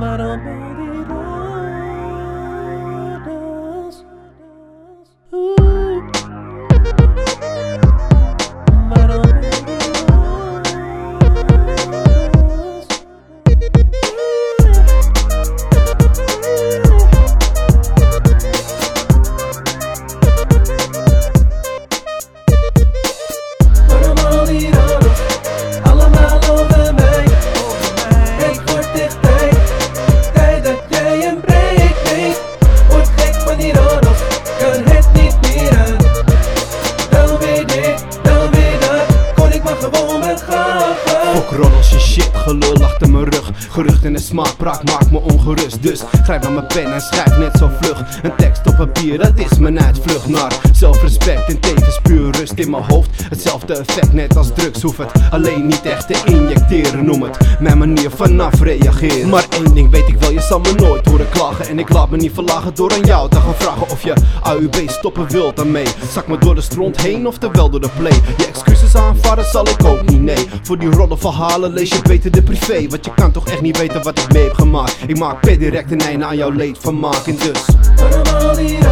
little baby. Rug Geruchten en smaakpraak maakt me ongerust. Dus grijp naar mijn pen en schrijf net zo vlug. Een tekst op papier, dat is mijn uitvlucht naar Zelfrespect en tevens puur rust in mijn hoofd. Hetzelfde effect net als drugs, hoef het alleen niet echt te injecteren. Noem het mijn manier van afreageren Maar één ding weet ik wel, je zal me nooit horen klagen. En ik laat me niet verlagen door aan jou te gaan vragen Of je AUB stoppen wilt daarmee. Zak me door de stront heen, oftewel door de play. Je excuses aanvaarden zal ik ook niet, nee. Voor die roddelverhalen lees je beter de privé Want je kan toch echt niet weten wat ik mee heb gemaakt. Ik maak per direct een einde aan jouw leed van maken dus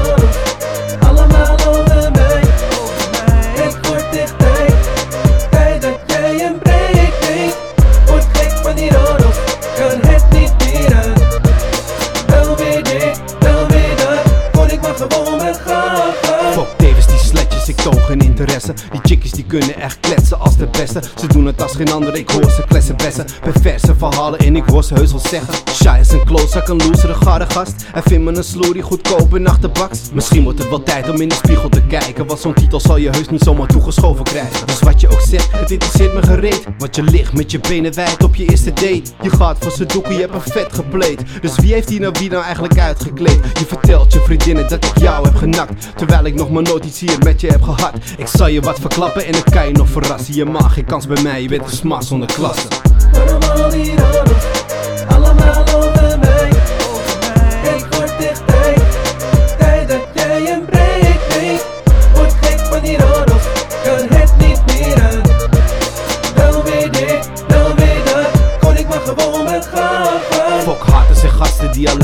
interesse. Die chickies die kunnen echt kletsen als de beste. Ze doen het als geen ander, ik hoor ze klessen bessen. Perverse verhalen en ik hoor ze heus wel zeggen. Shy is een klootzak, een loser, een gare gast. Hij vindt me een die goedkoop in achterbaks Misschien wordt het wel tijd om in de spiegel te kijken Want zo'n titel zal je heus niet zomaar toegeschoven krijgen. Dus wat je ook zegt, het interesseert me gereed. Want je ligt met je benen wijd op je eerste date. Je gaat voor z'n doeken, je hebt een vet gepleed. Dus wie heeft hier nou wie nou eigenlijk uitgekleed? Je vertelt je vriendinnen dat ik jou heb genakt. Terwijl ik nog maar nooit iets hier met je heb gehad zal je wat verklappen en ik kan je nog verrassen. Je mag geen kans bij mij, je bent een smaak zonder klasse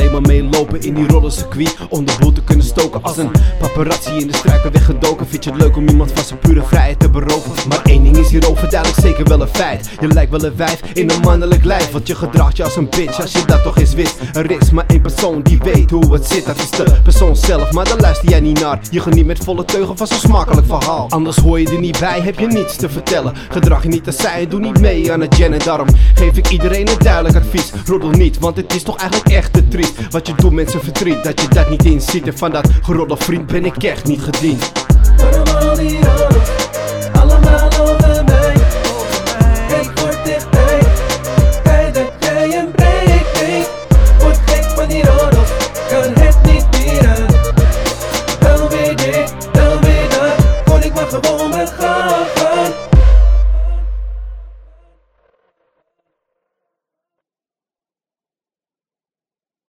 alleen maar meelopen in die roddelcircuit Om de boel te kunnen stoken als een paparazzi in de struiken weggedoken. Vind je het leuk om iemand van zijn pure vrijheid te beroven? Maar één ding is hierover duidelijk zeker wel een feit. Je lijkt wel een wijf in een mannelijk lijf. Want je gedraagt je als een bitch als je dat toch eens wist. Er is maar één persoon die weet hoe het zit. Dat is de persoon zelf, maar daar luister jij niet naar. Je geniet met volle teugen van zo'n smakelijk verhaal. Anders hoor je er niet bij, heb je niets te vertellen. Gedrag je niet als zij doe niet mee aan het gen En daarom geef ik iedereen een duidelijk advies. Roddel niet, want het is toch eigenlijk echt te triest Wat je doet zijn verdriet, dat je dat niet inziet. En van dat geroddel vriend ben ik echt niet gediend